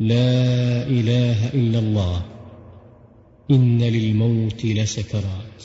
لا إله إلا الله إن للموت لسكرات